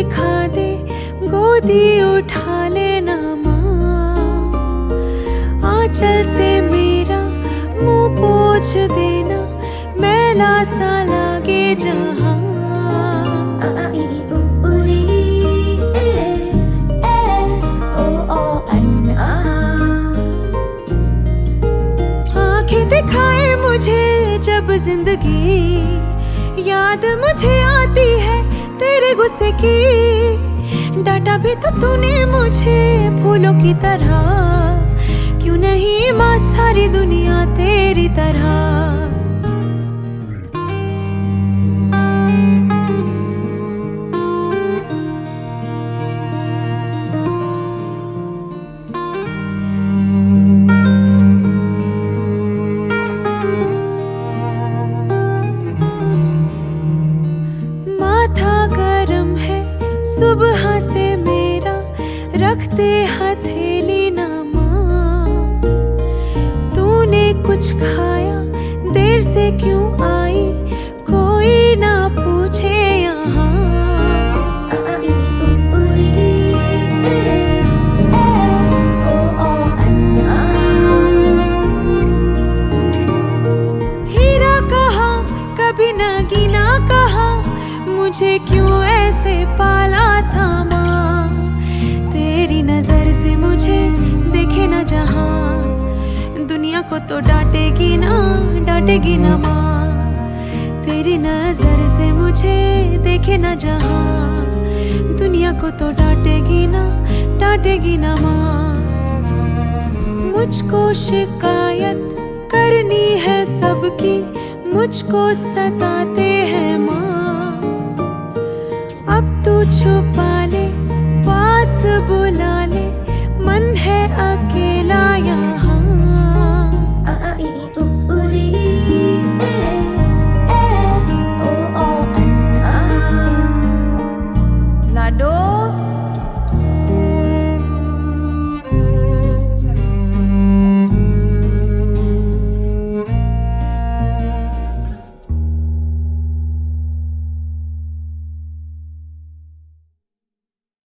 सिखा दे, गोदी उठा लेना माँ। आंचल से मेरा मुँह पोछ देना, मैला सा लागे जहाँ। दिखाए मुझे जब ज़िंदगी, याद मुझे आती है तेरे गुस्से की। डाटा भी तो तूने मुझे फूलों की तरह। क्यों नहीं माँ सारी दुनिया तेरी तरह? रखते हथेली नामा तूने कुछ खाया, देर से क्यों आई? कोई ना पूछे यहाँ। हीरा कहा, कभी न गिना कहा, मुझे क्यों को तो डांटेगी ना डांटेगी ना माँ। तेरी नज़र से मुझे देखे ना जहाँ। दुनिया को तो डांटेगी ना डांटेगी ना माँ। मुझको शिकायत करनी है सबकी, मुझको सताते हैं माँ। अब तू छुपा ले, पास बुला ले, मन है अकेला